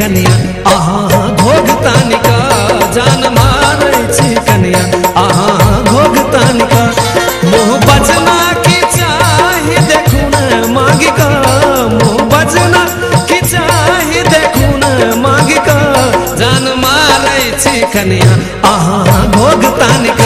कनिया। आहा भोग तानिका जान मारै छी कनिया। आहा भोग तानिका मुँह बजना की चाही देखू न मांगी का मुँह बजना की चाही देखू न मांगी का जान मारै छी कनिया। आहा भोग तानिका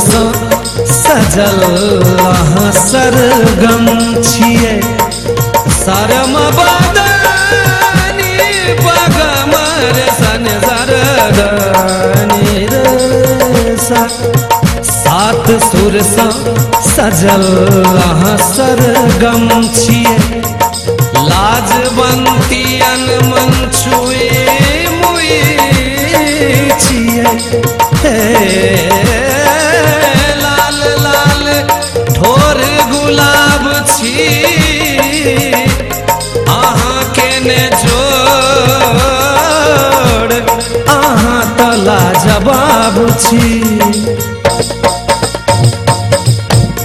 सँ सजल सरगम छियै। सरम बदनी सन सरदनी सात सुर सँ सजल सरगम छियै। लाजवंतियन मन छुए मुई छियै।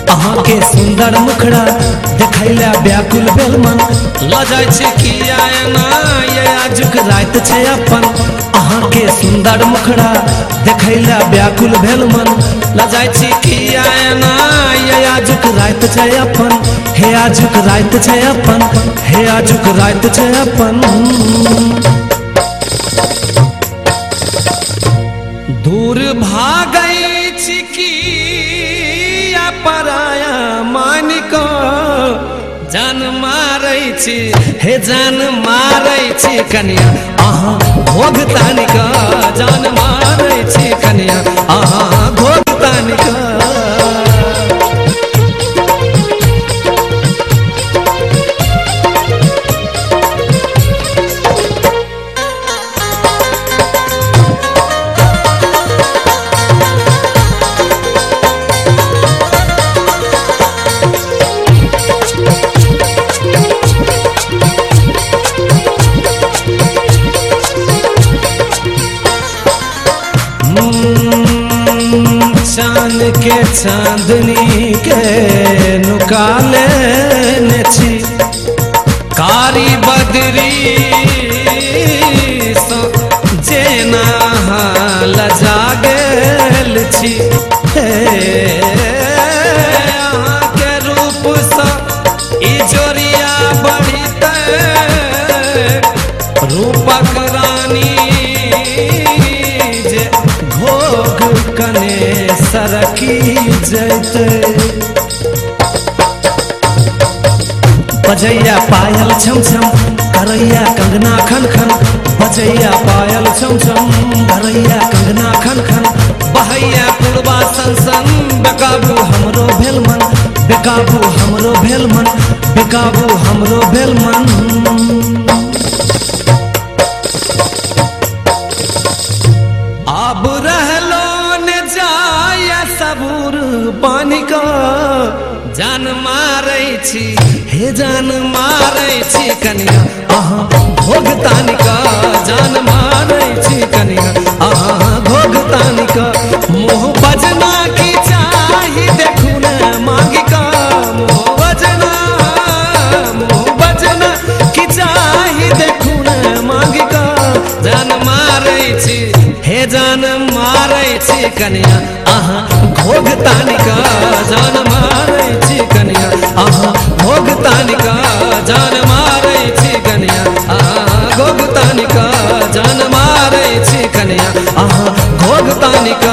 अहाँके सुंदर मुखड़ा देखैला व्याकुल भेल मन। लजै छै किया एना, ये आजुक रात अपन। अहाँके सुंदर मुखड़ा देखैला व्याकुल भेल मन। लजै छी किया एना, ये आजुक रात अपन। हे आजुक रात अपन, हे आजुक रात अपन। पराया मानिक जान मारै छी हे जान मारै छी कनिया। अहाँ भोग तानिक जान चाँद के चांदनी के नुकाले ने बजैया पायल छम छम करैया कंगना खन खन बजैया पायल छम छम करैया कंगना खन खन बहैया पुरबा सन सन बेकाबू हमरो भेल मन बेकाबू हमरो भेल मन बेकाबू हमरो भेल मन पानी का जान मारै छी, हे जान मारै छी कनिया। अहाँ भोग तानिका जान मारै छी कनिया। अहाँ भोग तानिका मोह बजना की चाही देखू न मांगिका मुँह बजना मुँह बजना की चाही देखू न मांगिका जान मारै छी, हे जान मारै छी कनिया। अहाँ घोग तानिक जान तानिक